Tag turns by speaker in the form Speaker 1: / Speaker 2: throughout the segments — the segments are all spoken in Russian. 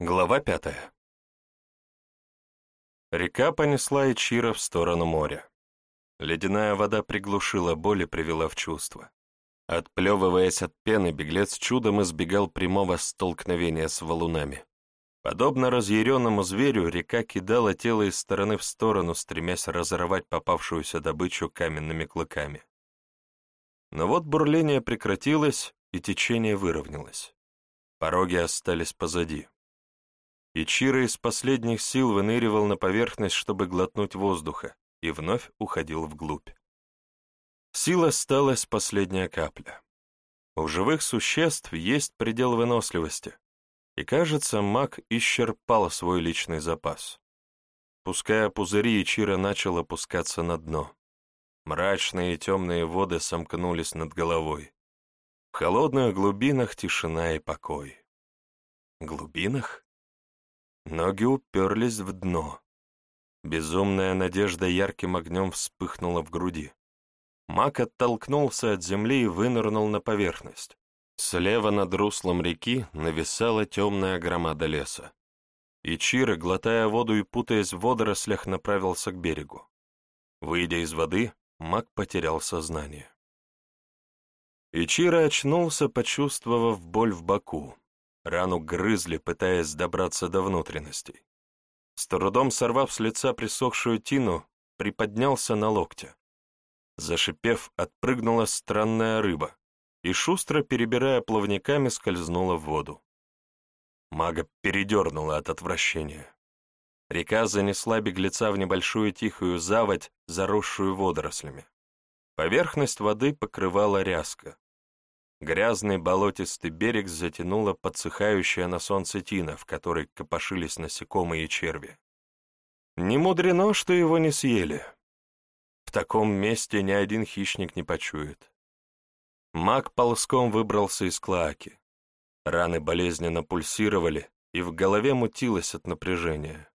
Speaker 1: Глава пятая. Река понесла Ичира в сторону моря. Ледяная вода приглушила боль и привела в чувство. Отплевываясь от пены, беглец чудом избегал прямого столкновения с валунами. Подобно разъяренному зверю, река кидала тело из стороны в сторону, стремясь разорвать попавшуюся добычу каменными клыками. Но вот бурление прекратилось, и течение выровнялось. Пороги остались позади. И Чиро из последних сил выныривал на поверхность, чтобы глотнуть воздуха, и вновь уходил вглубь. Сил осталась последняя капля. У живых существ есть предел выносливости, и, кажется, маг исчерпал свой личный запас. Пуская пузыри, Ичиро начал опускаться на дно. Мрачные и темные воды сомкнулись над головой. В холодных глубинах тишина и покой. Глубинах? Ноги уперлись в дно. Безумная надежда ярким огнем вспыхнула в груди. Мак оттолкнулся от земли и вынырнул на поверхность. Слева над руслом реки нависала темная громада леса. И Чиро, глотая воду и путаясь в водорослях, направился к берегу. Выйдя из воды, Мак потерял сознание. Ичиро очнулся, почувствовав боль в боку. Рану грызли, пытаясь добраться до внутренностей. С трудом сорвав с лица присохшую тину, приподнялся на локте. Зашипев, отпрыгнула странная рыба и, шустро перебирая плавниками, скользнула в воду. Мага передернула от отвращения. Река занесла беглеца в небольшую тихую заводь, заросшую водорослями. Поверхность воды покрывала ряска. Грязный болотистый берег затянула подсыхающая на солнце тина, в которой копошились насекомые и черви. Не мудрено, что его не съели. В таком месте ни один хищник не почует. Маг ползком выбрался из клоаки. Раны болезненно пульсировали, и в голове мутилось от напряжения.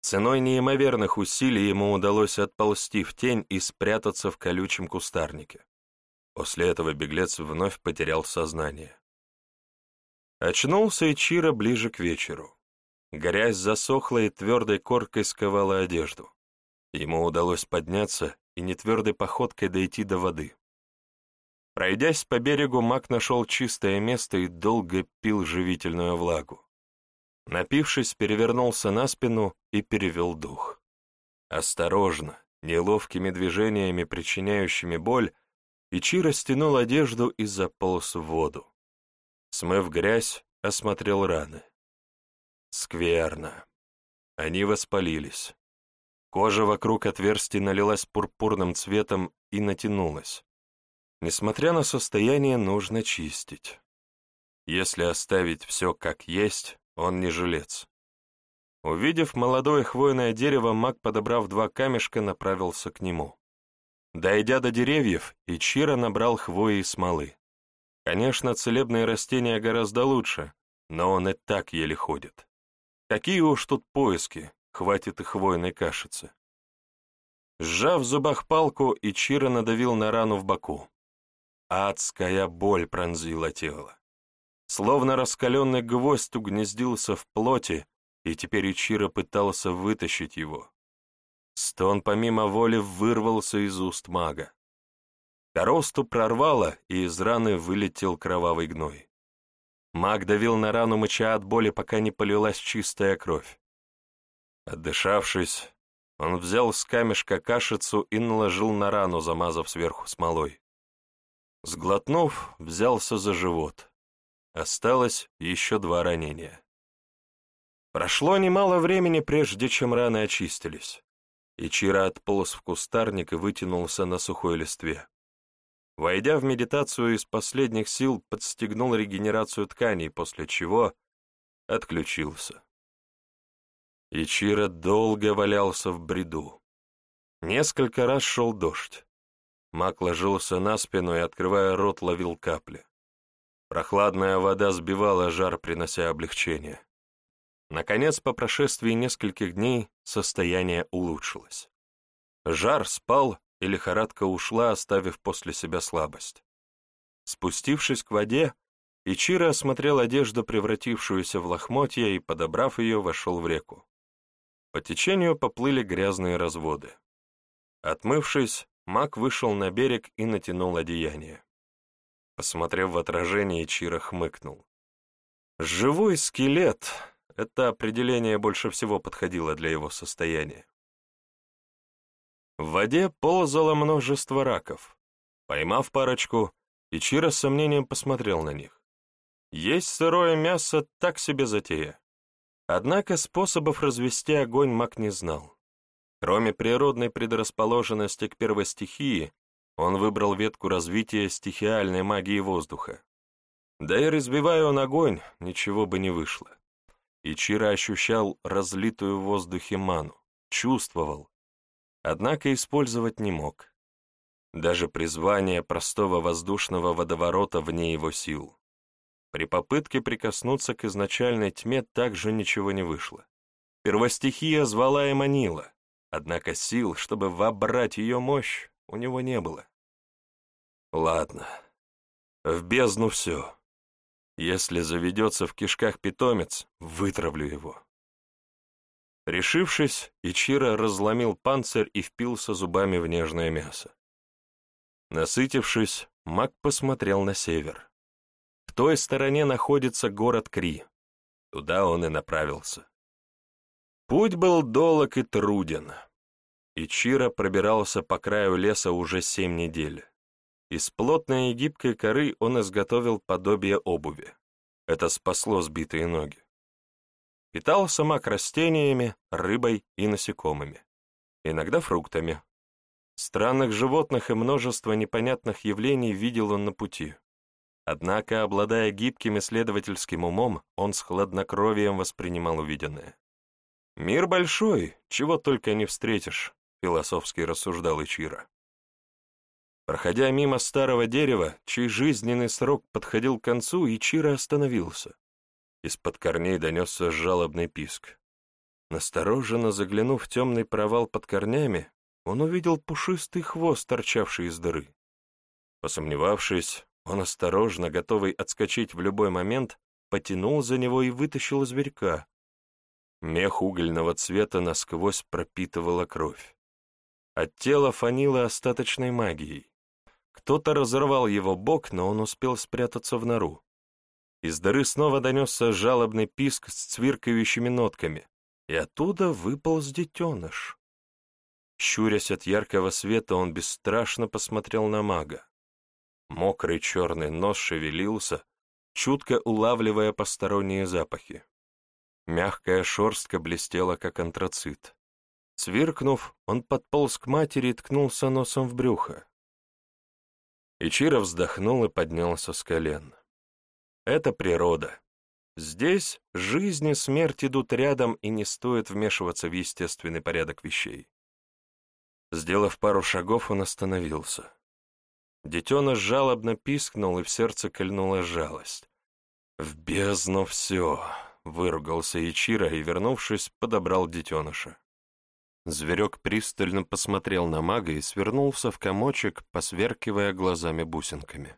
Speaker 1: Ценой неимоверных усилий ему удалось отползти в тень и спрятаться в колючем кустарнике. После этого беглец вновь потерял сознание. Очнулся Ичиро ближе к вечеру. Грязь засохла и твердой коркой сковала одежду. Ему удалось подняться и нетвердой походкой дойти до воды. Пройдясь по берегу, маг нашел чистое место и долго пил живительную влагу. Напившись, перевернулся на спину и перевел дух. Осторожно, неловкими движениями, причиняющими боль, Ичи растянул одежду и заполз в воду. Смыв грязь, осмотрел раны. Скверно. Они воспалились. Кожа вокруг отверстий налилась пурпурным цветом и натянулась. Несмотря на состояние, нужно чистить. Если оставить все как есть, он не жилец. Увидев молодое хвойное дерево, маг, подобрав два камешка, направился к нему. Дойдя до деревьев, Ичиро набрал хвои и смолы. Конечно, целебные растения гораздо лучше, но он и так еле ходит. Какие уж тут поиски, хватит и хвойной кашицы. Сжав в зубах палку, Ичиро надавил на рану в боку. Адская боль пронзила тело. Словно раскаленный гвоздь угнездился в плоти, и теперь Ичиро пытался вытащить его. Стон помимо воли вырвался из уст мага. Коросту прорвало, и из раны вылетел кровавый гной. Маг давил на рану мыча от боли, пока не полилась чистая кровь. Отдышавшись, он взял с камешка кашицу и наложил на рану, замазав сверху смолой. Сглотнув, взялся за живот. Осталось еще два ранения. Прошло немало времени, прежде чем раны очистились. Ичиро отполз в кустарник и вытянулся на сухой листве. Войдя в медитацию, из последних сил подстегнул регенерацию тканей, после чего отключился. Ичиро долго валялся в бреду. Несколько раз шел дождь. Мак ложился на спину и, открывая рот, ловил капли. Прохладная вода сбивала жар, принося облегчение. Наконец, по прошествии нескольких дней, состояние улучшилось. Жар спал, и лихорадка ушла, оставив после себя слабость. Спустившись к воде, Ичиро осмотрел одежду, превратившуюся в лохмотья, и, подобрав ее, вошел в реку. По течению поплыли грязные разводы. Отмывшись, маг вышел на берег и натянул одеяние. Посмотрев в отражение, Ичиро хмыкнул. «Живой скелет!» — это определение больше всего подходило для его состояния. В воде ползало множество раков. Поймав парочку, Ичиро с сомнением посмотрел на них. Есть сырое мясо так себе затея. Однако способов развести огонь маг не знал. Кроме природной предрасположенности к первой стихии, он выбрал ветку развития стихиальной магии воздуха. Да и разбивая он огонь, ничего бы не вышло. Ичиро ощущал разлитую в воздухе ману, чувствовал, однако использовать не мог. Даже призвание простого воздушного водоворота вне его сил. При попытке прикоснуться к изначальной тьме также ничего не вышло. Первостихия звала и манила, однако сил, чтобы вобрать ее мощь, у него не было. Ладно, в бездну все. Если заведется в кишках питомец, вытравлю его. Решившись, Ичиро разломил панцирь и впился зубами в нежное мясо. Насытившись, маг посмотрел на север. В той стороне находится город Кри. Туда он и направился. Путь был долог и труден. Ичиро пробирался по краю леса уже семь недель. Из плотной и гибкой коры он изготовил подобие обуви. Это спасло сбитые ноги. Питался мак растениями, рыбой и насекомыми. Иногда фруктами. Странных животных и множество непонятных явлений видел он на пути. Однако, обладая гибким исследовательским умом, он с хладнокровием воспринимал увиденное. «Мир большой, чего только не встретишь», — философски рассуждал Ичиро. Проходя мимо старого дерева, чей жизненный срок подходил к концу, Ичиро остановился. Из-под корней донесся жалобный писк. Настороженно заглянув в темный провал под корнями, он увидел пушистый хвост, торчавший из дыры. Посомневавшись, он осторожно, готовый отскочить в любой момент, потянул за него и вытащил зверька. Мех угольного цвета насквозь пропитывала кровь. От тела фанило остаточной магией. Кто-то разорвал его бок, но он успел спрятаться в нору. Из дыры снова донесся жалобный писк с цвиркающими нотками, и оттуда выполз детеныш. Щурясь от яркого света, он бесстрашно посмотрел на мага. Мокрый черный нос шевелился, чутко улавливая посторонние запахи. Мягкая шерстка блестела, как антрацит. Сверкнув, он подполз к матери и ткнулся носом в брюхо. Ичиро вздохнул и поднялся с колен. Это природа. Здесь жизнь и смерть идут рядом, и не стоит вмешиваться в естественный порядок вещей. Сделав пару шагов, он остановился. Детеныш жалобно пискнул, и в сердце кольнула жалость. «В бездну все!» — выругался Ичиро и, вернувшись, подобрал детеныша. Зверек пристально посмотрел на мага и свернулся в комочек, посверкивая глазами-бусинками.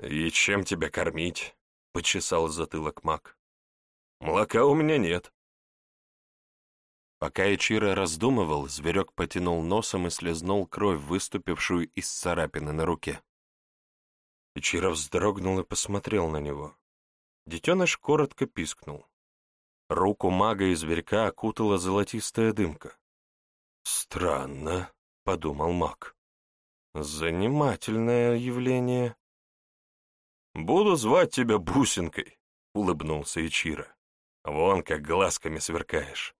Speaker 1: «И чем тебя кормить?» — почесал затылок маг. «Молока у меня нет». Пока Ичиро раздумывал, зверек потянул носом и слезнул кровь, выступившую из царапины на руке. Ичиро вздрогнул и посмотрел на него. Детеныш коротко пискнул. Руку мага и зверька окутала золотистая дымка. «Странно», — подумал маг. «Занимательное явление». «Буду звать тебя Бусинкой», — улыбнулся Ичиро. «Вон как глазками сверкаешь».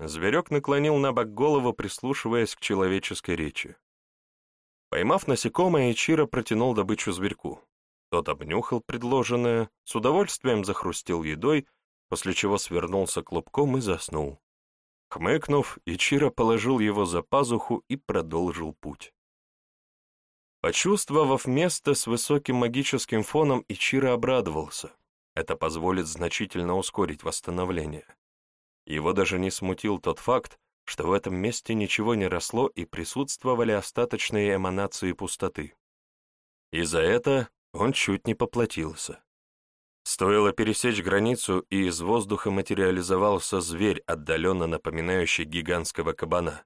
Speaker 1: Зверек наклонил на бок голову, прислушиваясь к человеческой речи. Поймав насекомое, Ичиро протянул добычу зверьку. Тот обнюхал предложенное, с удовольствием захрустел едой, после чего свернулся клубком и заснул. Хмыкнув, Ичиро положил его за пазуху и продолжил путь. Почувствовав место с высоким магическим фоном, Ичиро обрадовался. Это позволит значительно ускорить восстановление. Его даже не смутил тот факт, что в этом месте ничего не росло и присутствовали остаточные эманации пустоты. И за это он чуть не поплатился. Стоило пересечь границу, и из воздуха материализовался зверь, отдаленно напоминающий гигантского кабана.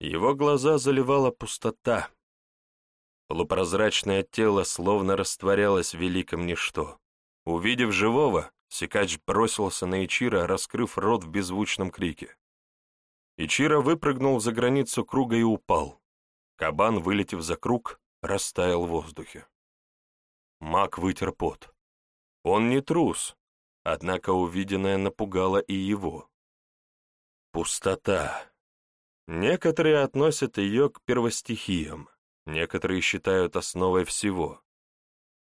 Speaker 1: Его глаза заливала пустота. Полупрозрачное тело словно растворялось в великом ничто. Увидев живого, Сикач бросился на Ичира, раскрыв рот в беззвучном крике. Ичира выпрыгнул за границу круга и упал. Кабан, вылетев за круг, растаял в воздухе. Маг вытер пот. Он не трус, однако увиденное напугало и его. Пустота. Некоторые относят ее к первостихиям, некоторые считают основой всего.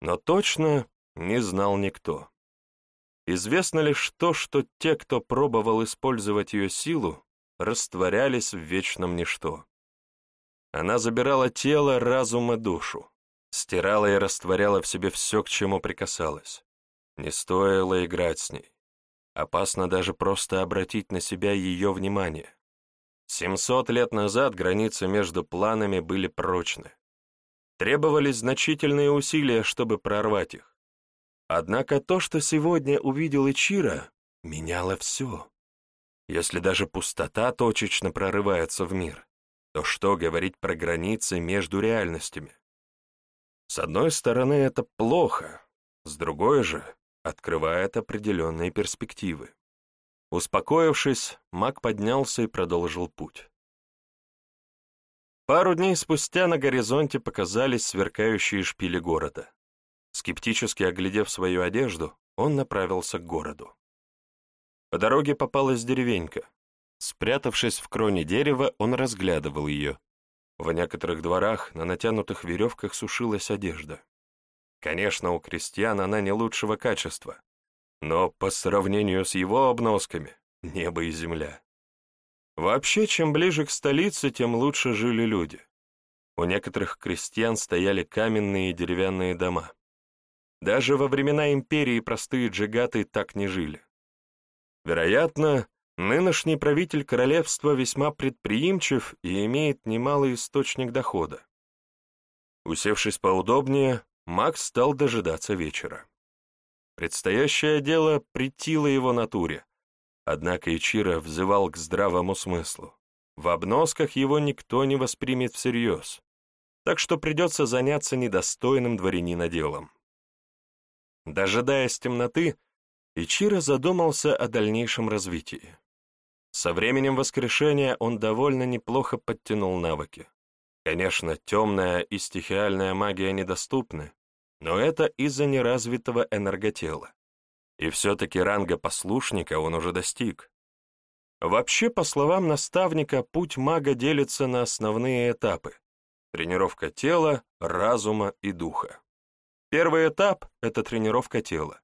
Speaker 1: Но точно не знал никто. Известно лишь то, что те, кто пробовал использовать ее силу, растворялись в вечном ничто. Она забирала тело, разум и душу, стирала и растворяла в себе все, к чему прикасалась. Не стоило играть с ней. Опасно даже просто обратить на себя ее внимание. Семьсот лет назад границы между планами были прочны. Требовались значительные усилия, чтобы прорвать их. Однако то, что сегодня увидел Ичира, меняло все. Если даже пустота точечно прорывается в мир, то что говорить про границы между реальностями? С одной стороны, это плохо, с другой же открывает определенные перспективы. Успокоившись, маг поднялся и продолжил путь. Пару дней спустя на горизонте показались сверкающие шпили города. Скептически оглядев свою одежду, он направился к городу. По дороге попалась деревенька. Спрятавшись в кроне дерева, он разглядывал ее. В некоторых дворах на натянутых веревках сушилась одежда. Конечно, у крестьян она не лучшего качества, но по сравнению с его обносками — небо и земля. Вообще, чем ближе к столице, тем лучше жили люди. У некоторых крестьян стояли каменные и деревянные дома. Даже во времена империи простые джигаты так не жили. Вероятно, нынешний правитель королевства весьма предприимчив и имеет немалый источник дохода. Усевшись поудобнее, Макс стал дожидаться вечера. Предстоящее дело притило его натуре, однако Ичиро взывал к здравому смыслу. В обносках его никто не воспримет всерьез, так что придется заняться недостойным дворянина делом. Дожидаясь темноты, Ичиро задумался о дальнейшем развитии. Со временем воскрешения он довольно неплохо подтянул навыки. Конечно, темная и стихиальная магия недоступны, но это из-за неразвитого энерготела. И все-таки ранга послушника он уже достиг. Вообще, по словам наставника, путь мага делится на основные этапы — тренировка тела, разума и духа. Первый этап — это тренировка тела.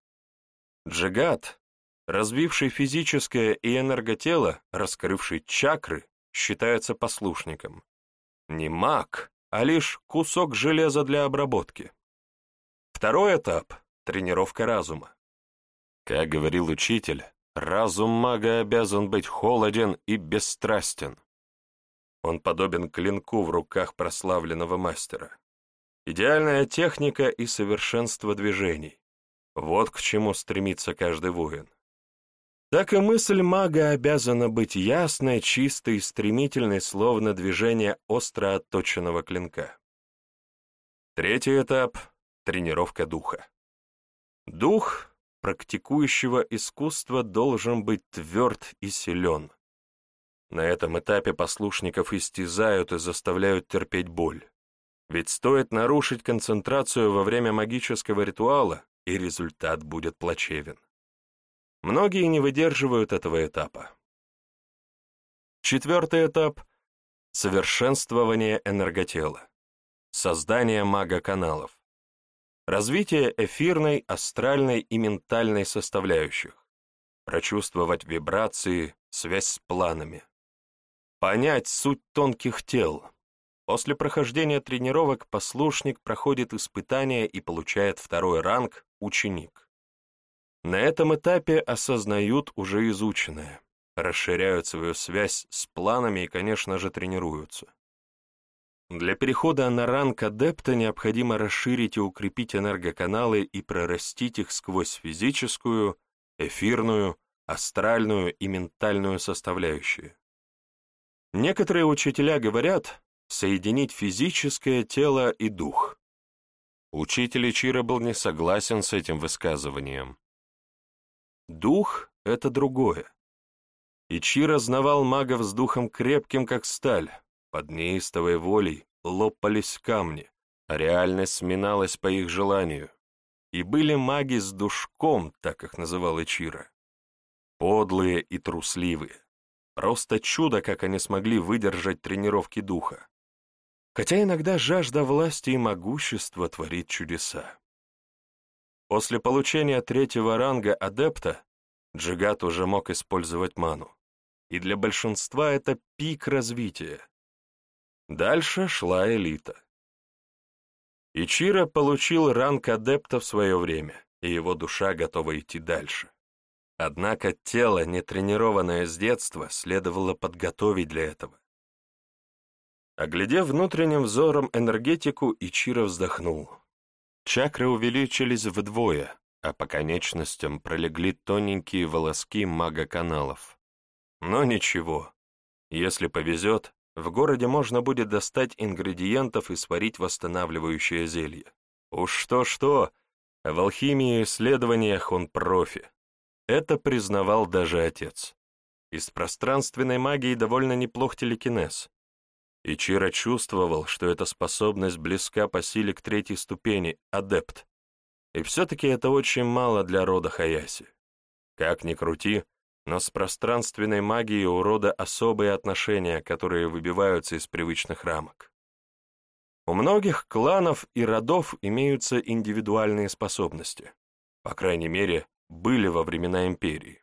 Speaker 1: Джигат, развивший физическое и энерготело, раскрывший чакры, считается послушником. Не маг, а лишь кусок железа для обработки. Второй этап — тренировка разума. Как говорил учитель, разум мага обязан быть холоден и бесстрастен. Он подобен клинку в руках прославленного мастера. Идеальная техника и совершенство движений. Вот к чему стремится каждый воин. Так и мысль мага обязана быть ясной, чистой и стремительной, словно движение остро отточенного клинка. Третий этап — тренировка духа. Дух практикующего искусства должен быть тверд и силен. На этом этапе послушников истязают и заставляют терпеть боль. Ведь стоит нарушить концентрацию во время магического ритуала, и результат будет плачевен. Многие не выдерживают этого этапа. Четвертый этап — совершенствование энерготела, создание мага-каналов, развитие эфирной, астральной и ментальной составляющих, прочувствовать вибрации, связь с планами, понять суть тонких тел. После прохождения тренировок послушник проходит испытания и получает второй ранг «ученик». На этом этапе осознают уже изученное, расширяют свою связь с планами и, конечно же, тренируются. для перехода на ранг адепта необходимо расширить и укрепить энергоканалы и прорастить их сквозь физическую, эфирную, астральную и ментальную составляющие. Некоторые учителя говорят соединить физическое тело и дух. Учитель Ичиро был не согласен с этим высказыванием. Дух — это другое. Ичиро знавал магов с духом крепким, как сталь, под неистовой волей лопались камни, а реальность сминалась по их желанию. И были маги с душком, так их называл Ичиро. Подлые и трусливые. Просто чудо, как они смогли выдержать тренировки духа. Хотя иногда жажда власти и могущества творит чудеса. После получения третьего ранга адепта Джигат уже мог использовать ману. И для большинства это пик развития. Дальше шла элита. Ичиро получил ранг адепта в свое время, и его душа готова идти дальше. Однако тело, не тренированное с детства, следовало подготовить для этого. Оглядев внутренним взором энергетику, Ичиро вздохнул. Чакры увеличились вдвое, а по конечностям пролегли тоненькие волоски мага-каналов. Но ничего, если повезет, в городе можно будет достать ингредиентов и сварить восстанавливающее зелье. Уж что-что, в алхимии и исследованиях он профи. Это признавал даже отец. Из пространственной магии довольно неплох телекинез. И Чиро чувствовал, что эта способность близка по силе к третьей ступени, адепт. И все-таки это очень мало для рода Хаяси. Как ни крути, но с пространственной магией у рода особые отношения, которые выбиваются из привычных рамок. У многих кланов и родов имеются индивидуальные способности. По крайней мере, были во времена империи.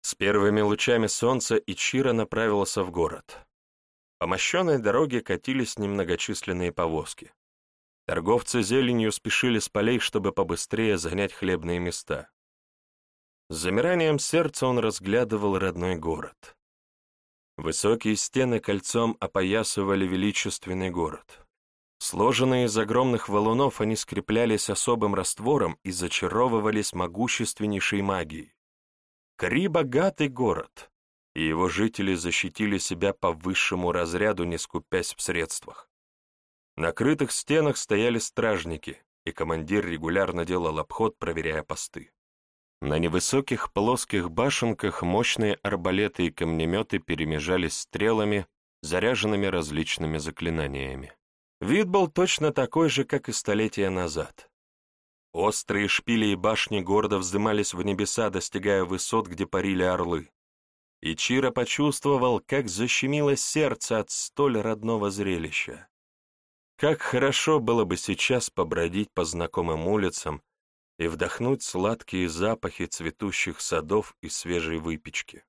Speaker 1: С первыми лучами солнца Ичиро направился в город. По мощенной дороге катились немногочисленные повозки. Торговцы зеленью спешили с полей, чтобы побыстрее занять хлебные места. С замиранием сердца он разглядывал родной город. Высокие стены кольцом опоясывали величественный город. Сложенные из огромных валунов, они скреплялись особым раствором и зачаровывались могущественнейшей магией. Кри — богатый город, и его жители защитили себя по высшему разряду, не скупясь в средствах. На крытых стенах стояли стражники, и командир регулярно делал обход, проверяя посты. На невысоких плоских башенках мощные арбалеты и камнеметы перемежались стрелами, заряженными различными заклинаниями. Вид был точно такой же, как и столетия назад. Острые шпили и башни города вздымались в небеса, достигая высот, где парили орлы. И Чиро почувствовал, как защемило сердце от столь родного зрелища. Как хорошо было бы сейчас побродить по знакомым улицам, и вдохнуть сладкие запахи цветущих садов и свежей выпечки.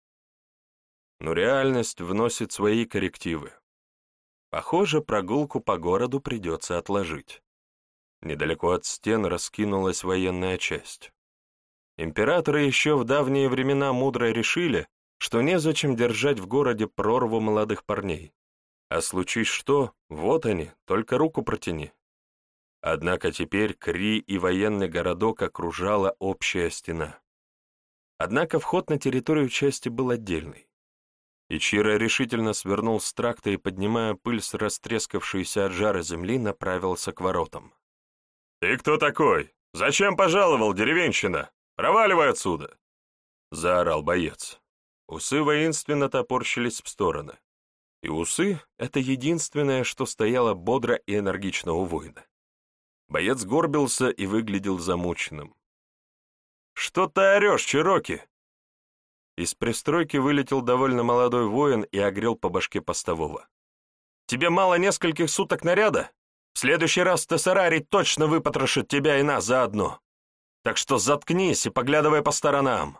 Speaker 1: Но реальность вносит свои коррективы. Похоже, прогулку по городу придется отложить. Недалеко от стен раскинулась военная часть. Императоры еще в давние времена мудро решили, что незачем держать в городе прорву молодых парней. А случись что, вот они, только руку протяни. Однако теперь Кри и военный городок окружала общая стена. Однако вход на территорию части был отдельный. Ичиро решительно свернул с тракта и, поднимая пыль с растрескавшейся от жара земли, направился к воротам. «Ты кто такой? Зачем пожаловал, деревенщина? Проваливай отсюда!» — заорал боец. Усы воинственно топорщились в стороны. И усы — это единственное, что стояло бодро и энергично у воина. Боец горбился и выглядел замученным. «Что ты орешь, Чироки?» Из пристройки вылетел довольно молодой воин и огрел по башке постового. «Тебе мало нескольких суток наряда? В следующий раз Тессарари точно выпотрошит тебя и нас заодно. Так что заткнись и поглядывай по сторонам».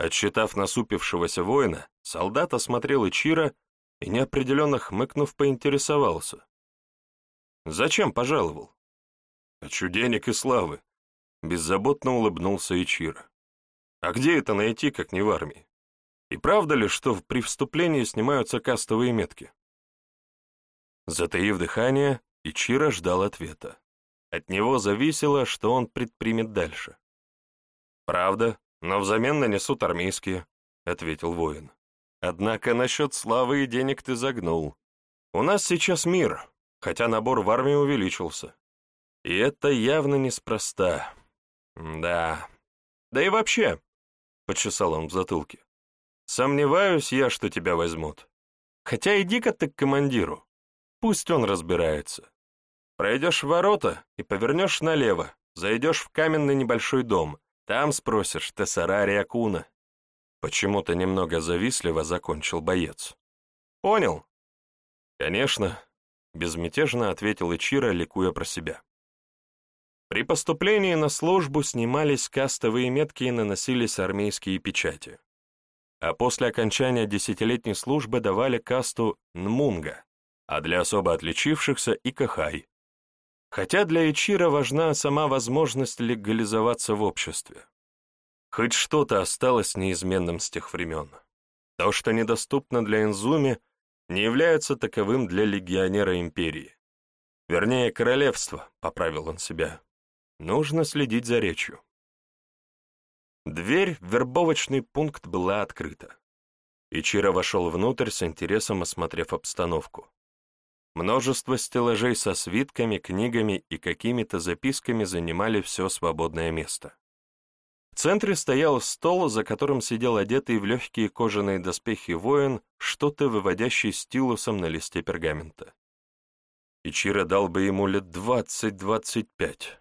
Speaker 1: Отсчитав насупившегося воина, солдат осмотрел Ичира и, неопределенно хмыкнув, поинтересовался. «Зачем пожаловал?» «Хочу денег и славы», — беззаботно улыбнулся Ичиро. «А где это найти, как не в армии? И правда ли, что при вступлении снимаются кастовые метки?» Затаив дыхание, Ичиро ждал ответа. От него зависело, что он предпримет дальше. «Правда, но взамен нанесут армейские», — ответил воин. «Однако насчет славы и денег ты загнул. У нас сейчас мир, хотя набор в армию увеличился. И это явно неспроста. Да. Да и вообще, — почесал он в затылке, — сомневаюсь я, что тебя возьмут. Хотя иди-ка ты к командиру. Пусть он разбирается. Пройдешь ворота и повернешь налево, зайдешь в каменный небольшой дом, там спросишь Тессарари Акуна. Почему-то немного завистливо закончил боец. Понял? Конечно, безмятежно ответил Ичиро, ликуя про себя. При поступлении на службу снимались кастовые метки и наносились армейские печати. А после окончания десятилетней службы давали касту Нмунга, а для особо отличившихся и Кахай. Хотя для Ичира важна сама возможность легализоваться в обществе. Хоть что-то осталось неизменным с тех времен. То, что недоступно для Инзуми, не является таковым для легионера империи. Вернее, королевства, поправил он себя. Нужно следить за речью. Дверь в вербовочный пункт была открыта. Ичиро вошел внутрь с интересом, осмотрев обстановку. Множество стеллажей со свитками, книгами и какими-то записками занимали все свободное место. В центре стоял стол, за которым сидел одетый в легкие кожаные доспехи воин, что-то выводящий стилусом на листе пергамента. Ичиро дал бы ему лет двадцать-двадцать пять.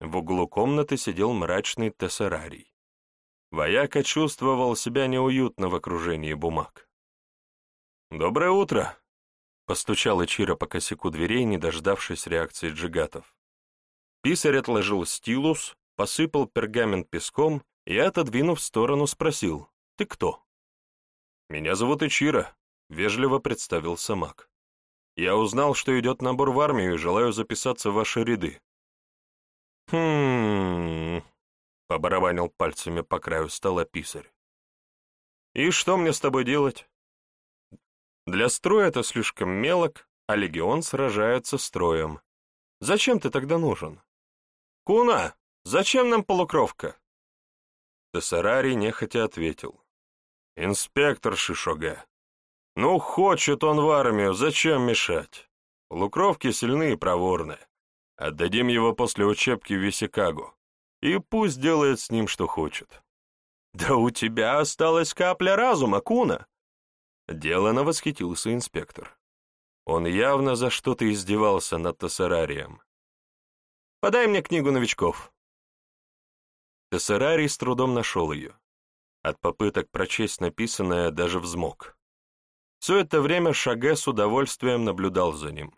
Speaker 1: В углу комнаты сидел мрачный тессерарий. Вояка чувствовал себя неуютно в окружении бумаг. «Доброе утро!» Постучал Ичиро по косяку дверей, не дождавшись реакции джигатов. Писарь отложил стилус, посыпал пергамент песком и, отодвинув в сторону, спросил, «Ты кто?» «Меня зовут Ичиро», — вежливо представил Самак. «Я узнал, что идет набор в армию и желаю записаться в ваши ряды». «Хм...» — побарабанил пальцами по краю стола писарь. «И что мне с тобой делать?» Для строя это слишком мелок, а легион сражается строем. Зачем ты тогда нужен? Куна, зачем нам полукровка? Тессарарий нехотя ответил. Инспектор Шишога. Ну, хочет он в армию, зачем мешать? Полукровки сильны и проворны. Отдадим его после учебки в Висикагу. И пусть делает с ним, что хочет. Да у тебя осталась капля разума, Куна. Делано восхитился инспектор. Он явно за что-то издевался над Тессерарием. «Подай мне книгу новичков». Тессерарий с трудом нашел ее. От попыток прочесть написанное даже взмок. Все это время Шаге с удовольствием наблюдал за ним.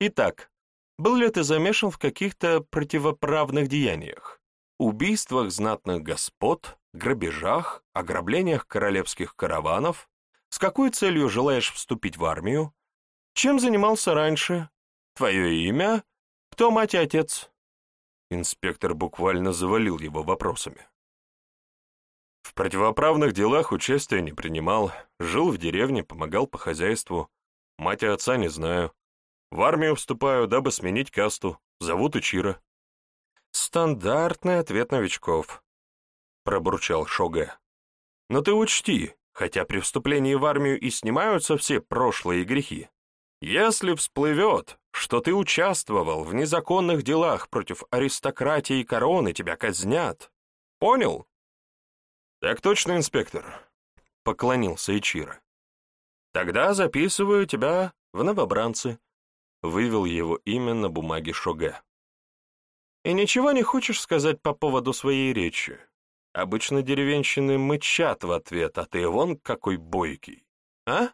Speaker 1: «Итак, был ли ты замешан в каких-то противоправных деяниях? Убийствах знатных господ, грабежах, ограблениях королевских караванов, с какой целью желаешь вступить в армию? Чем занимался раньше? Твое имя? Кто мать и отец?» Инспектор буквально завалил его вопросами. В противоправных делах участия не принимал, жил в деревне, помогал по хозяйству. Мать и отца не знаю. В армию вступаю, дабы сменить касту. Зовут Ичира. «Стандартный ответ новичков», — пробурчал Шоге. «Но ты учти, хотя при вступлении в армию и снимаются все прошлые грехи. Если всплывет, что ты участвовал в незаконных делах против аристократии и короны, тебя казнят. Понял? Так точно, инспектор, — поклонился Ичиро. Тогда записываю тебя в новобранцы. Вывел его имя на бумаге Шоге. И ничего не хочешь сказать по поводу своей речи? Обычно деревенщины мычат в ответ, а ты вон какой бойкий. А?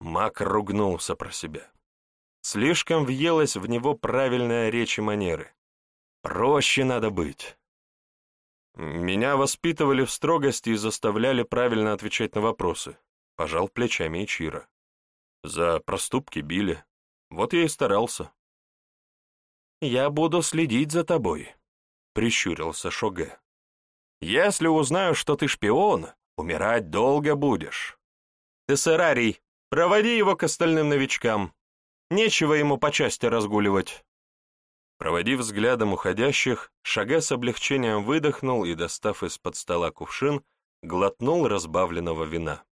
Speaker 1: Мак ругнулся про себя. Слишком въелась в него правильная речь и манеры. Проще надо быть. Меня воспитывали в строгости и заставляли правильно отвечать на вопросы. Пожал плечами Ичира. За проступки били. Вот я и старался. «Я буду следить за тобой», — прищурился Шоге. Если узнаю, что ты шпион, умирать долго будешь. Тессерарий, Проводи его к остальным новичкам. Нечего ему по части разгуливать». Проводив взглядом уходящих, Шага с облегчением выдохнул и, достав из-под стола кувшин, глотнул разбавленного вина.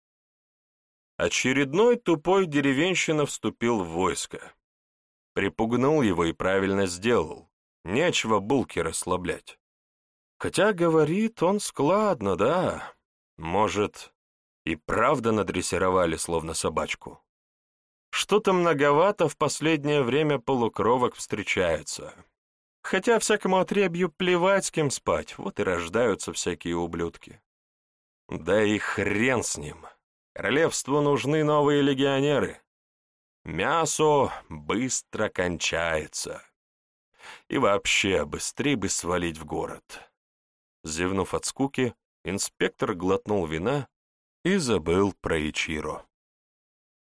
Speaker 1: Очередной тупой деревенщина вступил в войско. Припугнул его и правильно сделал. Нечего булки расслаблять. Хотя, говорит, он складно, да. Может, и правда надрессировали, словно собачку. Что-то многовато в последнее время полукровок встречается. Хотя всякому отребью плевать с кем спать, вот и рождаются всякие ублюдки. Да и хрен с ним. Королевству нужны новые легионеры. Мясо быстро кончается. И вообще, быстрее бы свалить в город. Зевнув от скуки, инспектор глотнул вина и забыл про Ичиро.